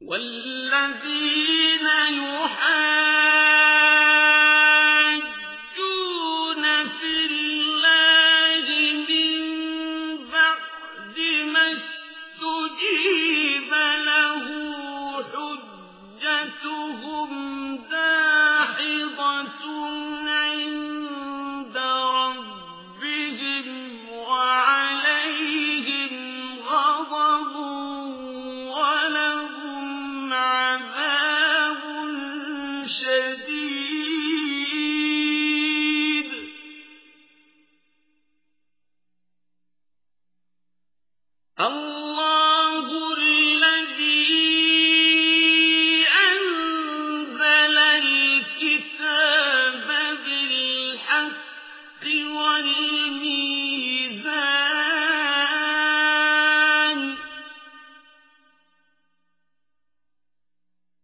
والذين عذاب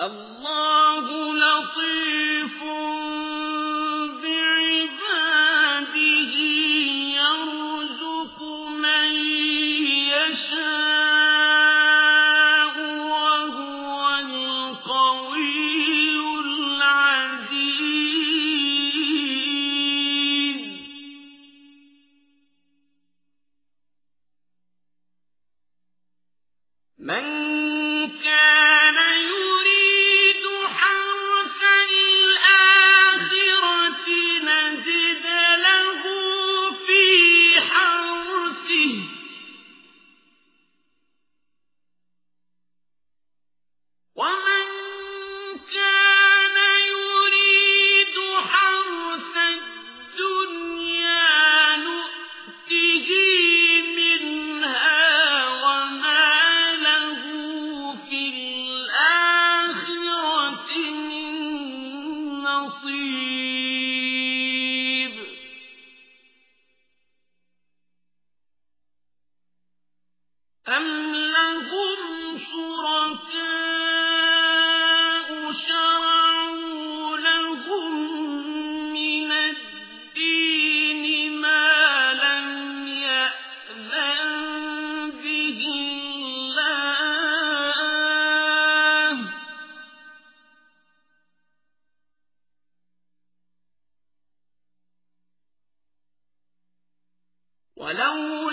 الله أم شرعوا لهم من الدين ما لم يأذن به الله ولولا